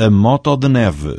a moto de neve.